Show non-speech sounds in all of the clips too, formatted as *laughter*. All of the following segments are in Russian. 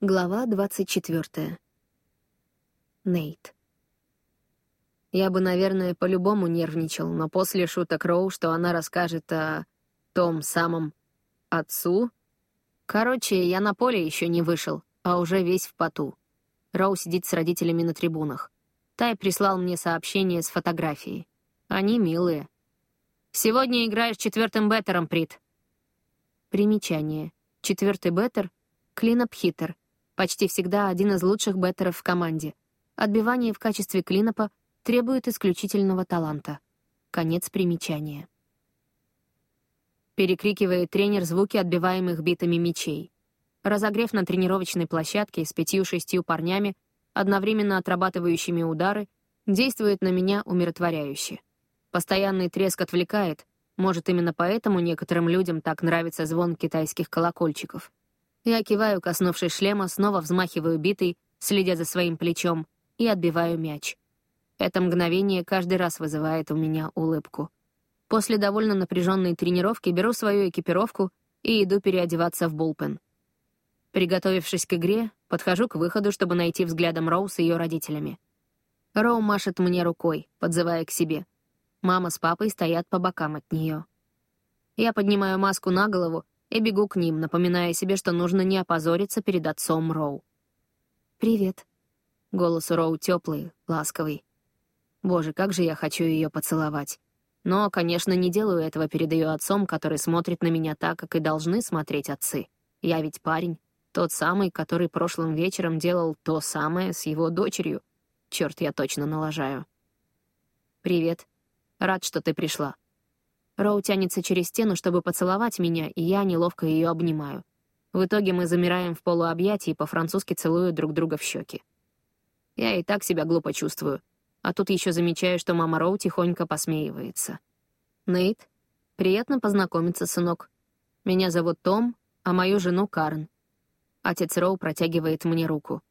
Глава 24. Нейт. Я бы, наверное, по-любому нервничал, но после шуток Роу, что она расскажет о том самом отцу... Короче, я на поле еще не вышел, а уже весь в поту. Роу сидит с родителями на трибунах. Тай прислал мне сообщение с фотографией. Они милые. «Сегодня играешь четвертым беттером, Прит». Примечание. Четвертый беттер — клинап-хиттер — Почти всегда один из лучших беттеров в команде. Отбивание в качестве клинопа требует исключительного таланта. Конец примечания. Перекрикивает тренер звуки отбиваемых битами мячей. Разогрев на тренировочной площадке с пятью-шестью парнями, одновременно отрабатывающими удары, действует на меня умиротворяюще. Постоянный треск отвлекает, может, именно поэтому некоторым людям так нравится звон китайских колокольчиков. Я киваю, коснувшись шлема, снова взмахиваю битой, следя за своим плечом, и отбиваю мяч. Это мгновение каждый раз вызывает у меня улыбку. После довольно напряженной тренировки беру свою экипировку и иду переодеваться в булпен. Приготовившись к игре, подхожу к выходу, чтобы найти взглядом Роу с ее родителями. Роу машет мне рукой, подзывая к себе. Мама с папой стоят по бокам от нее. Я поднимаю маску на голову и бегу к ним, напоминая себе, что нужно не опозориться перед отцом Роу. «Привет». Голос у Роу теплый, ласковый. Боже, как же я хочу ее поцеловать. Но, конечно, не делаю этого перед ее отцом, который смотрит на меня так, как и должны смотреть отцы. Я ведь парень, тот самый, который прошлым вечером делал то самое с его дочерью. Черт, я точно налажаю. «Привет. Рад, что ты пришла», Роу тянется через стену, чтобы поцеловать меня, и я неловко ее обнимаю. В итоге мы замираем в полуобъятии и по-французски целуют друг друга в щеки. Я и так себя глупо чувствую. А тут еще замечаю, что мама Роу тихонько посмеивается. «Нейт, приятно познакомиться, сынок. Меня зовут Том, а мою жену Карн». Отец Роу протягивает мне руку.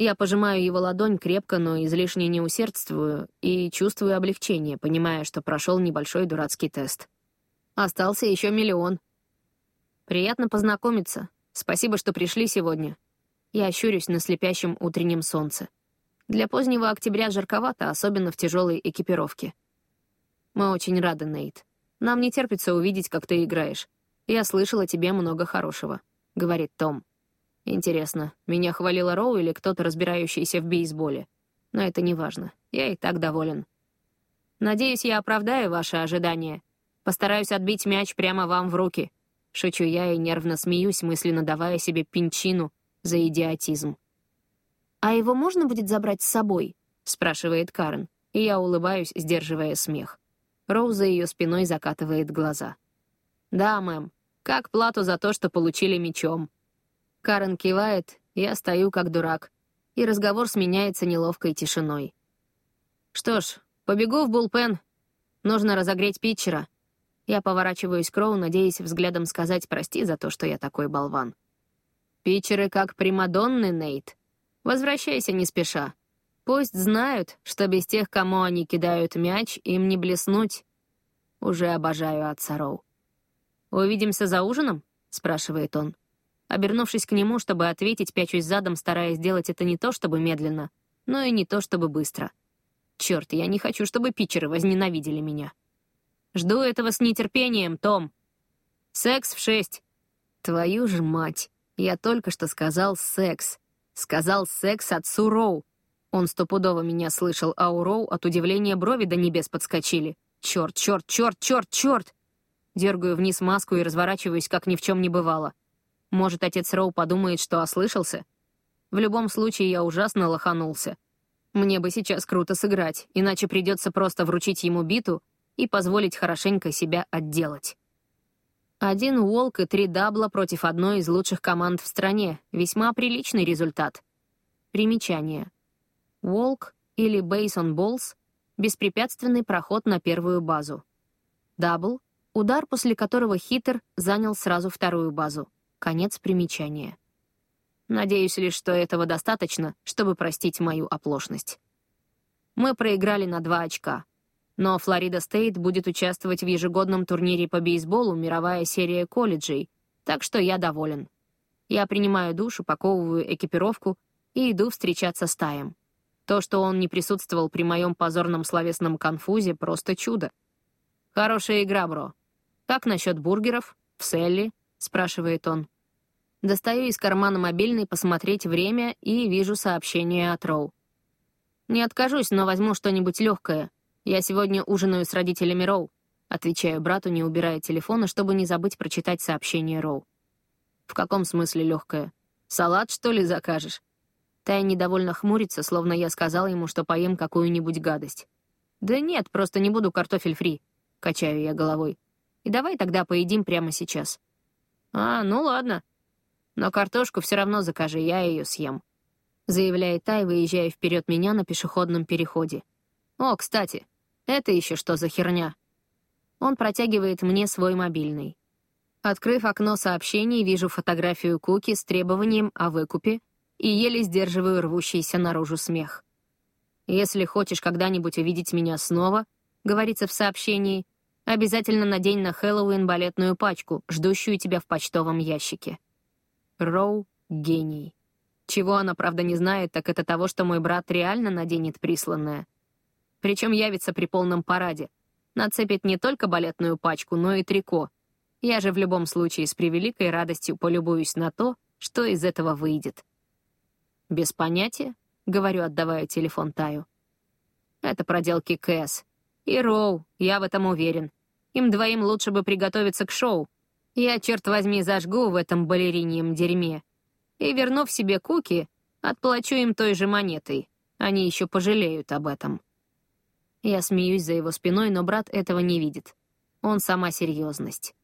Я пожимаю его ладонь крепко, но излишне не усердствую и чувствую облегчение, понимая, что прошел небольшой дурацкий тест. Остался еще миллион. Приятно познакомиться. Спасибо, что пришли сегодня. Я ощурюсь на слепящем утреннем солнце. Для позднего октября жарковато, особенно в тяжелой экипировке. Мы очень рады, Нейт. Нам не терпится увидеть, как ты играешь. Я слышала тебе много хорошего, — говорит Том. Интересно, меня хвалила Роу или кто-то, разбирающийся в бейсболе? Но это не важно. Я и так доволен. Надеюсь, я оправдаю ваши ожидания. Постараюсь отбить мяч прямо вам в руки. Шучу я и нервно смеюсь, мысленно давая себе пинчину за идиотизм. «А его можно будет забрать с собой?» — спрашивает Карен, и я улыбаюсь, сдерживая смех. Роу за ее спиной закатывает глаза. «Да, мэм, как плату за то, что получили мечом», Карен кивает, я стою как дурак, и разговор сменяется неловкой тишиной. Что ж, побегу в булпен. Нужно разогреть питчера. Я поворачиваюсь к Роу, надеясь взглядом сказать «прости за то, что я такой болван». Питчеры как примадонны, Нейт. Возвращайся не спеша. Пусть знают, что без тех, кому они кидают мяч, им не блеснуть. Уже обожаю отца Роу. «Увидимся за ужином?» — спрашивает он. Обернувшись к нему, чтобы ответить, пячусь задом, стараясь сделать это не то чтобы медленно, но и не то чтобы быстро. Черт, я не хочу, чтобы питчеры возненавидели меня. Жду этого с нетерпением, Том. Секс в шесть. Твою же мать. Я только что сказал секс. Сказал секс отцу Роу. Он стопудово меня слышал, а у Роу от удивления брови до небес подскочили. Черт, черт, черт, черт, черт! Дергаю вниз маску и разворачиваюсь, как ни в чем не бывало. Может, отец Роу подумает, что ослышался? В любом случае, я ужасно лоханулся. Мне бы сейчас круто сыграть, иначе придется просто вручить ему биту и позволить хорошенько себя отделать. Один уолк и три дабла против одной из лучших команд в стране. Весьма приличный результат. Примечание. Уолк или on balls — беспрепятственный проход на первую базу. Дабл — удар, после которого хитер занял сразу вторую базу. Конец примечания. Надеюсь лишь, что этого достаточно, чтобы простить мою оплошность. Мы проиграли на два очка. Но Флорида Стейт будет участвовать в ежегодном турнире по бейсболу «Мировая серия колледжей», так что я доволен. Я принимаю душ, упаковываю экипировку и иду встречаться с Таем. То, что он не присутствовал при моем позорном словесном конфузе, просто чудо. «Хорошая игра, бро. Как насчет бургеров? В Селли?» — спрашивает он. Достаю из кармана мобильный посмотреть время и вижу сообщение от Роу. «Не откажусь, но возьму что-нибудь легкое. Я сегодня ужинаю с родителями Роу», — отвечаю брату, не убирая телефона, чтобы не забыть прочитать сообщение Роу. «В каком смысле легкое? Салат, что ли, закажешь?» Тай недовольно хмурится, словно я сказал ему, что поем какую-нибудь гадость. «Да нет, просто не буду картофель фри», — качаю я головой. «И давай тогда поедим прямо сейчас». «А, ну ладно», но картошку все равно закажи, я ее съем», — заявляет Тай, выезжая вперед меня на пешеходном переходе. «О, кстати, это еще что за херня?» Он протягивает мне свой мобильный. Открыв окно сообщений, вижу фотографию Куки с требованием о выкупе и еле сдерживаю рвущийся наружу смех. «Если хочешь когда-нибудь увидеть меня снова», — говорится в сообщении, «обязательно надень на Хэллоуин балетную пачку, ждущую тебя в почтовом ящике». Роу — гений. Чего она, правда, не знает, так это того, что мой брат реально наденет присланное. Причем явится при полном параде. Нацепит не только балетную пачку, но и трико. Я же в любом случае с превеликой радостью полюбуюсь на то, что из этого выйдет. «Без понятия», — говорю, отдавая телефон Таю. «Это проделки Кэс. И Роу, я в этом уверен. Им двоим лучше бы приготовиться к шоу, я, черт возьми, зажгу в этом балериньем дерьме. И, вернув себе куки, отплачу им той же монетой. Они еще пожалеют об этом. Я смеюсь за его спиной, но брат этого не видит. Он сама серьезность.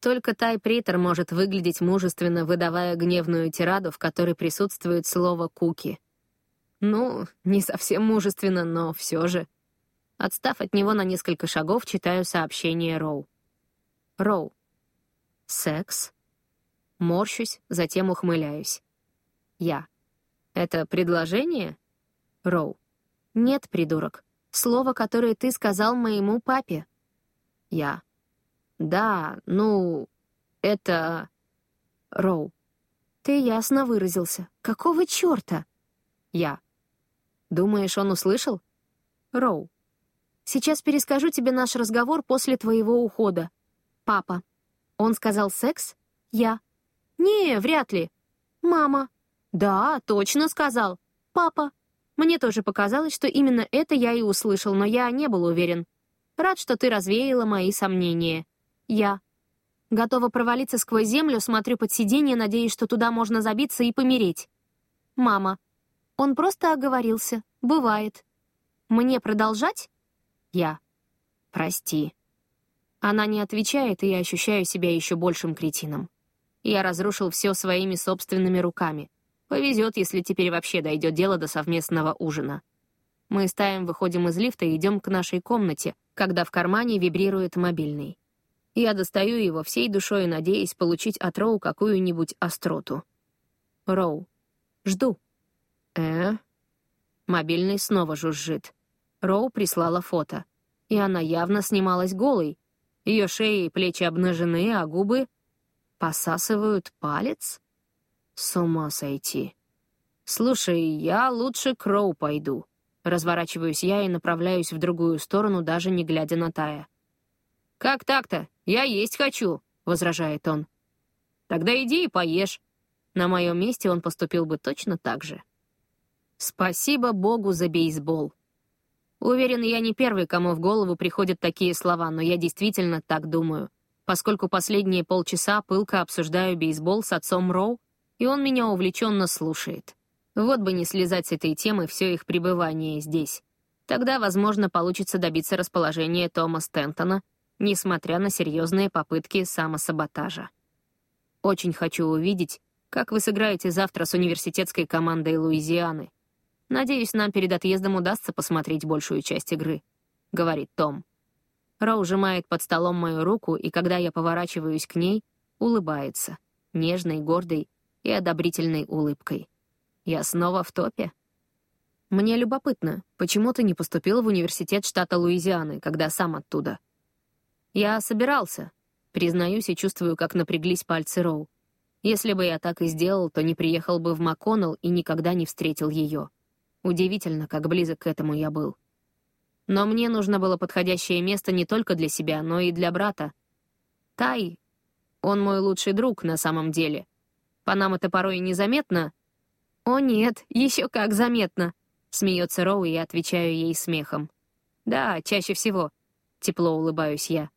Только Тай Притер может выглядеть мужественно, выдавая гневную тираду, в которой присутствует слово «куки». Ну, не совсем мужественно, но все же. Отстав от него на несколько шагов, читаю сообщение Роу. Роу. Секс? Морщусь, затем ухмыляюсь. Я. Это предложение? Роу. Нет, придурок. Слово, которое ты сказал моему папе. Я. Да, ну, это... Роу. Ты ясно выразился. Какого черта? Я. Думаешь, он услышал? Роу. Сейчас перескажу тебе наш разговор после твоего ухода. Папа. Он сказал секс? Я. Не, вряд ли. Мама. Да, точно сказал. Папа. Мне тоже показалось, что именно это я и услышал, но я не был уверен. Рад, что ты развеяла мои сомнения. Я. Готова провалиться сквозь землю, смотрю под сиденье, надеясь, что туда можно забиться и помереть. Мама. Он просто оговорился. Бывает. Мне продолжать? Я. Прости. Она не отвечает, и я ощущаю себя еще большим кретином. Я разрушил все своими собственными руками. Повезет, если теперь вообще дойдет дело до совместного ужина. Мы с Таем выходим из лифта и идем к нашей комнате, когда в кармане вибрирует мобильный. Я достаю его всей душой, надеясь получить от Роу какую-нибудь остроту. Роу. Жду. Э? Мобильный снова жужжит. Роу прислала фото. И она явно снималась голой, ее шея и плечи обнажены, а губы посасывают палец? С ума сойти. Слушай, я лучше к Роу пойду. Разворачиваюсь я и направляюсь в другую сторону, даже не глядя на Тая. «Как так-то? Я есть хочу», — возражает он. «Тогда иди и поешь». На моем месте он поступил бы точно так же. Спасибо Богу за бейсбол. Уверен, я не первый, кому в голову приходят такие слова, но я действительно так думаю, поскольку последние полчаса пылко обсуждаю бейсбол с отцом Роу, и он меня увлеченно слушает. Вот бы не слезать с этой темы все их пребывание здесь. Тогда, возможно, получится добиться расположения Тома Стентона, несмотря на серьезные попытки самосаботажа. Очень хочу увидеть, как вы сыграете завтра с университетской командой Луизианы — «Надеюсь, нам перед отъездом удастся посмотреть большую часть игры», — говорит Том. Роу сжимает под столом мою руку, и когда я поворачиваюсь к ней, улыбается, нежной, гордой и одобрительной улыбкой. Я снова в топе. Мне любопытно, почему ты не поступил в университет штата Луизианы, когда сам оттуда? Я собирался. Признаюсь и чувствую, как напряглись пальцы Роу. Если бы я так и сделал, то не приехал бы в МакКоннелл и никогда не встретил ее. Удивительно, как близок к этому я был. Но мне нужно было подходящее место не только для себя, но и для брата. Тай, он мой лучший друг на самом деле. По нам это порой незаметно. О нет, еще как заметно, смеется Роу, и отвечаю ей смехом. Да, чаще всего. Тепло улыбаюсь я.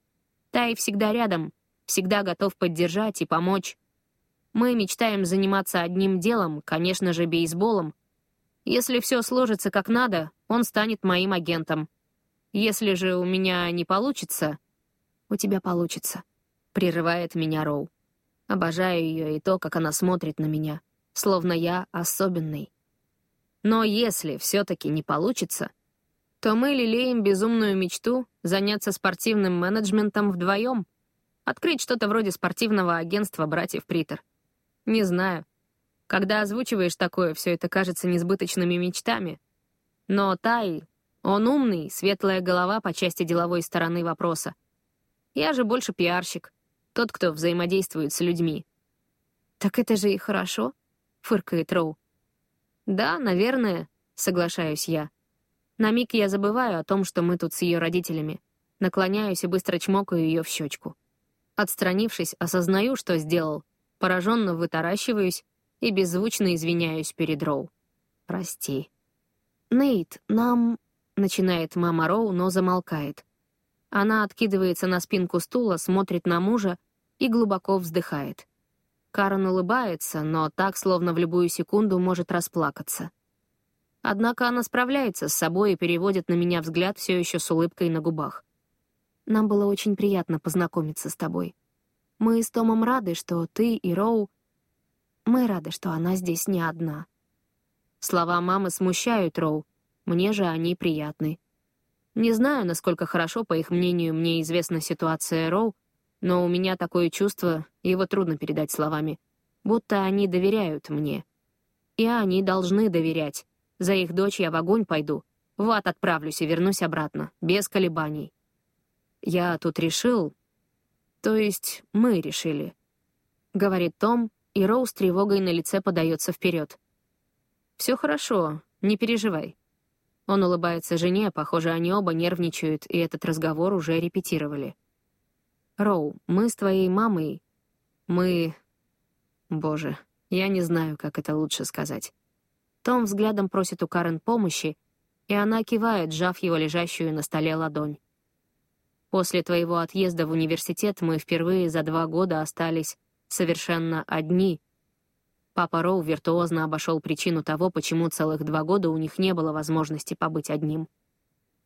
Тай всегда рядом, всегда готов поддержать и помочь. Мы мечтаем заниматься одним делом, конечно же, бейсболом, если все сложится как надо, он станет моим агентом. Если же у меня не получится... У тебя получится. Прерывает меня Роу. Обожаю ее и то, как она смотрит на меня, словно я особенный. Но если все-таки не получится, то мы лелеем безумную мечту заняться спортивным менеджментом вдвоем, открыть что-то вроде спортивного агентства братьев Притер. Не знаю, когда озвучиваешь такое, все это кажется несбыточными мечтами. Но Тай, он умный, светлая голова по части деловой стороны вопроса. Я же больше пиарщик, тот, кто взаимодействует с людьми. «Так это же и хорошо», — фыркает Роу. «Да, наверное», — соглашаюсь я. На миг я забываю о том, что мы тут с ее родителями. Наклоняюсь и быстро чмокаю ее в щечку. Отстранившись, осознаю, что сделал. Пораженно вытаращиваюсь и беззвучно извиняюсь перед Роу. «Прости». «Нейт, нам...» — начинает мама Роу, но замолкает. Она откидывается на спинку стула, смотрит на мужа и глубоко вздыхает. Карен улыбается, но так, словно в любую секунду, может расплакаться. Однако она справляется с собой и переводит на меня взгляд все еще с улыбкой на губах. «Нам было очень приятно познакомиться с тобой. Мы с Томом рады, что ты и Роу мы рады, что она здесь не одна. Слова мамы смущают Роу, мне же они приятны. Не знаю, насколько хорошо, по их мнению, мне известна ситуация Роу, но у меня такое чувство, его трудно передать словами, будто они доверяют мне. И они должны доверять. За их дочь я в огонь пойду, в ад отправлюсь и вернусь обратно, без колебаний. Я тут решил... То есть мы решили, — говорит Том, и Роу с тревогой на лице подается вперед. «Все хорошо, не переживай». Он улыбается жене, похоже, они оба нервничают, и этот разговор уже репетировали. «Роу, мы с твоей мамой... Мы... Боже, я не знаю, как это лучше сказать». Том взглядом просит у Карен помощи, и она кивает, сжав его лежащую на столе ладонь. После твоего отъезда в университет мы впервые за два года остались совершенно одни. Папа Роу виртуозно обошел причину того, почему целых два года у них не было возможности побыть одним.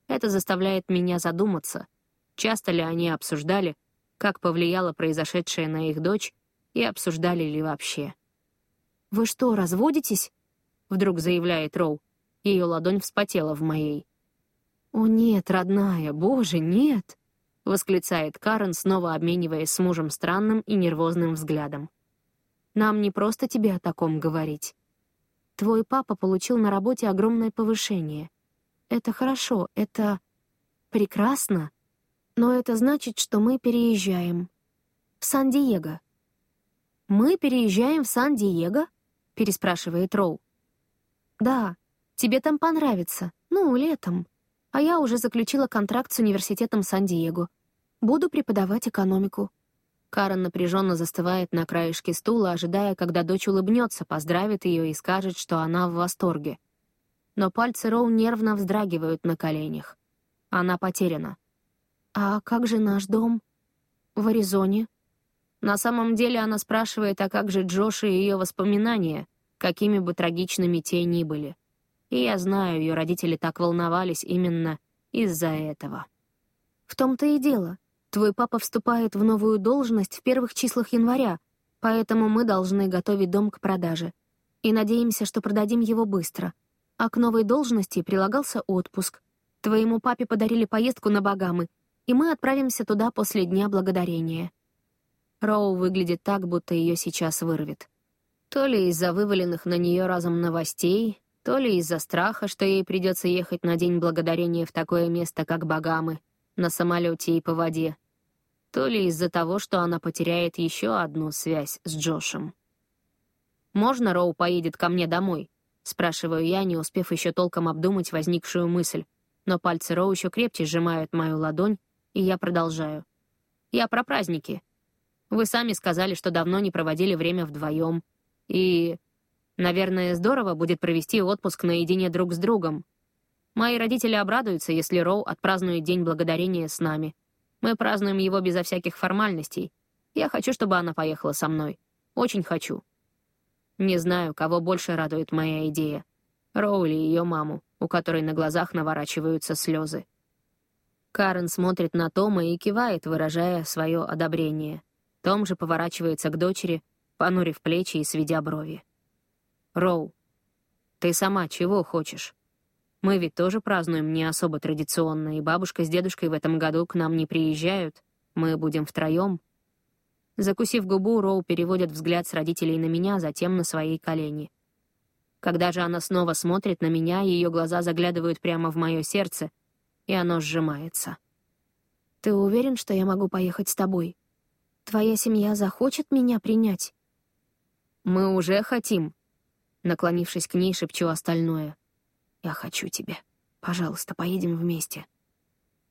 Это заставляет меня задуматься, часто ли они обсуждали, как повлияло произошедшее на их дочь, и обсуждали ли вообще. «Вы что, разводитесь?» — вдруг заявляет Роу. Ее ладонь вспотела в моей. «О нет, родная, боже, нет!» — восклицает Карен, снова обмениваясь с мужем странным и нервозным взглядом. «Нам не просто тебе о таком говорить. Твой папа получил на работе огромное повышение. Это хорошо, это прекрасно, но это значит, что мы переезжаем. В Сан-Диего». «Мы переезжаем в Сан-Диего?» — переспрашивает Роу. «Да, тебе там понравится. Ну, летом. А я уже заключила контракт с университетом Сан-Диего. Буду преподавать экономику». Карен напряженно застывает на краешке стула, ожидая, когда дочь улыбнется, поздравит ее и скажет, что она в восторге. Но пальцы Роу нервно вздрагивают на коленях. Она потеряна. «А как же наш дом? В Аризоне?» На самом деле она спрашивает, а как же Джош и ее воспоминания, какими бы трагичными те ни были. И я знаю, ее родители так волновались именно из-за этого. В том-то и дело. Твой папа вступает в новую должность в первых числах января, поэтому мы должны готовить дом к продаже. И надеемся, что продадим его быстро. А к новой должности прилагался отпуск. Твоему папе подарили поездку на Багамы, и мы отправимся туда после Дня Благодарения. Роу выглядит так, будто ее сейчас вырвет. То ли из-за вываленных на нее разом новостей, то ли из-за страха, что ей придется ехать на День Благодарения в такое место, как Багамы, на самолете и по воде, то ли из-за того, что она потеряет еще одну связь с Джошем. «Можно Роу поедет ко мне домой?» — спрашиваю я, не успев еще толком обдумать возникшую мысль. Но пальцы Роу еще крепче сжимают мою ладонь, и я продолжаю. «Я про праздники. Вы сами сказали, что давно не проводили время вдвоем. И, наверное, здорово будет провести отпуск наедине друг с другом. Мои родители обрадуются, если Роу отпразднует День Благодарения с нами. Мы празднуем его безо всяких формальностей. Я хочу, чтобы она поехала со мной. Очень хочу. Не знаю, кого больше радует моя идея. Роу или ее маму, у которой на глазах наворачиваются слезы. Карен смотрит на Тома и кивает, выражая свое одобрение. Том же поворачивается к дочери, понурив плечи и сведя брови. «Роу, ты сама чего хочешь? Мы ведь тоже празднуем не особо традиционно, и бабушка с дедушкой в этом году к нам не приезжают. Мы будем втроем». Закусив губу, Роу переводит взгляд с родителей на меня, затем на свои колени. Когда же она снова смотрит на меня, ее глаза заглядывают прямо в мое сердце, и оно сжимается. «Ты уверен, что я могу поехать с тобой?» Твоя семья захочет меня принять?» «Мы уже хотим», — наклонившись к ней, шепчу остальное. «Я хочу тебя. Пожалуйста, поедем вместе».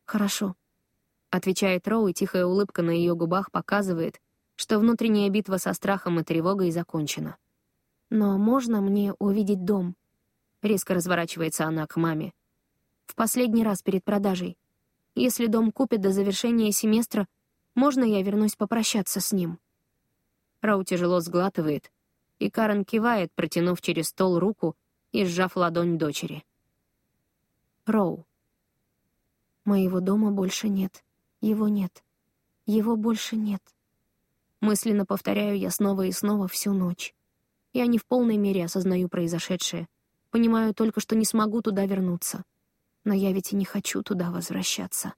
«Хорошо», — отвечает Роу, и тихая улыбка на ее губах показывает, что внутренняя битва со страхом и тревогой закончена. «Но можно мне увидеть дом?» Резко разворачивается она к маме. «В последний раз перед продажей. Если дом купят до завершения семестра, можно я вернусь попрощаться с ним?» Рау тяжело сглатывает, и Карен кивает, протянув через стол руку и сжав ладонь дочери. «Роу, моего дома больше нет. Его нет. Его больше нет». Мысленно повторяю я снова и снова всю ночь. Я не в полной мере осознаю произошедшее. Понимаю только, что не смогу туда вернуться. Но я ведь и не хочу туда возвращаться.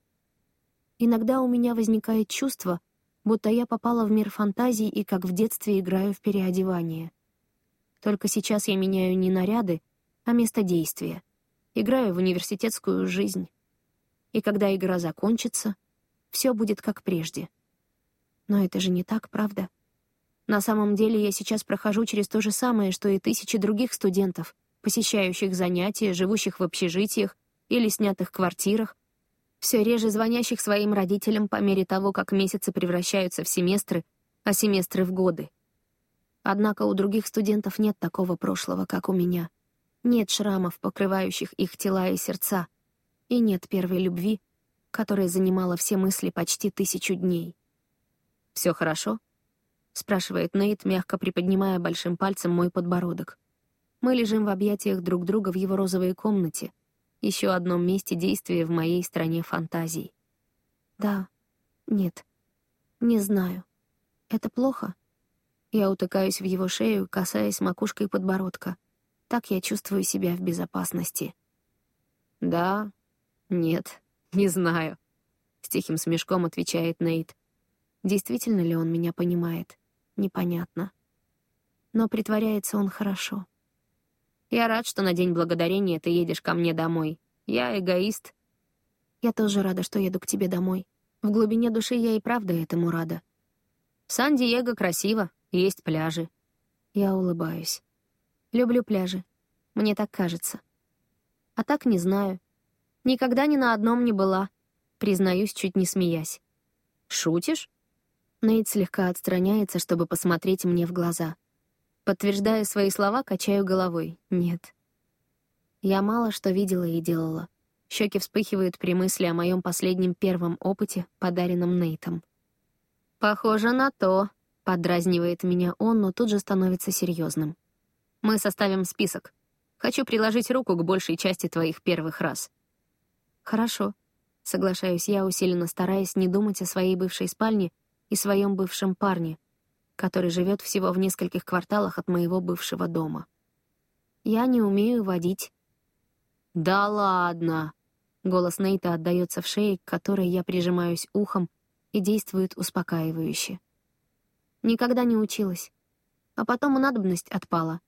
Иногда у меня возникает чувство, будто я попала в мир фантазий и как в детстве играю в переодевание. Только сейчас я меняю не наряды, а место действия. Играю в университетскую жизнь. И когда игра закончится, все будет как прежде. Но это же не так, правда? На самом деле я сейчас прохожу через то же самое, что и тысячи других студентов, посещающих занятия, живущих в общежитиях или снятых квартирах, все реже звонящих своим родителям по мере того, как месяцы превращаются в семестры, а семестры в годы. Однако у других студентов нет такого прошлого, как у меня. Нет шрамов, покрывающих их тела и сердца. И нет первой любви, которая занимала все мысли почти тысячу дней. «Все хорошо?» — спрашивает Нейт, мягко приподнимая большим пальцем мой подбородок. Мы лежим в объятиях друг друга в его розовой комнате, еще одном месте действия в моей стране фантазий. Да, нет, не знаю. Это плохо? Я утыкаюсь в его шею, касаясь макушкой подбородка. Так я чувствую себя в безопасности. Да, нет, *laughs* не знаю. С тихим смешком отвечает Нейт. Действительно ли он меня понимает? Непонятно. Но притворяется он хорошо. Я рад, что на День Благодарения ты едешь ко мне домой. Я эгоист. Я тоже рада, что еду к тебе домой. В глубине души я и правда этому рада. В Сан-Диего красиво, есть пляжи. Я улыбаюсь. Люблю пляжи. Мне так кажется. А так не знаю. Никогда ни на одном не была. Признаюсь, чуть не смеясь. Шутишь? Нейт слегка отстраняется, чтобы посмотреть мне в глаза — Подтверждая свои слова, качаю головой. Нет. Я мало что видела и делала. Щеки вспыхивают при мысли о моем последнем первом опыте, подаренном Нейтом. «Похоже на то», — подразнивает меня он, но тут же становится серьезным. «Мы составим список. Хочу приложить руку к большей части твоих первых раз». «Хорошо», — соглашаюсь я, усиленно стараясь не думать о своей бывшей спальне и своем бывшем парне — который живет всего в нескольких кварталах от моего бывшего дома. Я не умею водить. «Да ладно!» Голос Нейта отдаётся в шее, к которой я прижимаюсь ухом и действует успокаивающе. Никогда не училась. А потом и надобность отпала.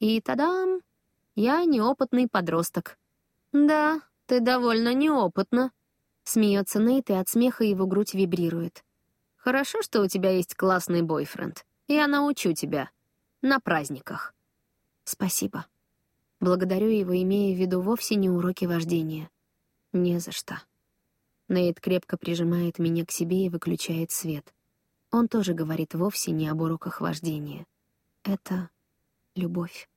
И тадам! Я неопытный подросток. «Да, ты довольно неопытна», — смеется Нейт, и от смеха его грудь вибрирует. Хорошо, что у тебя есть классный бойфренд. Я научу тебя. на праздниках. Спасибо. Благодарю его, имея в виду вовсе не уроки вождения. Не за что. Нейт крепко прижимает меня к себе и выключает свет. Он тоже говорит вовсе не об уроках вождения. Это любовь.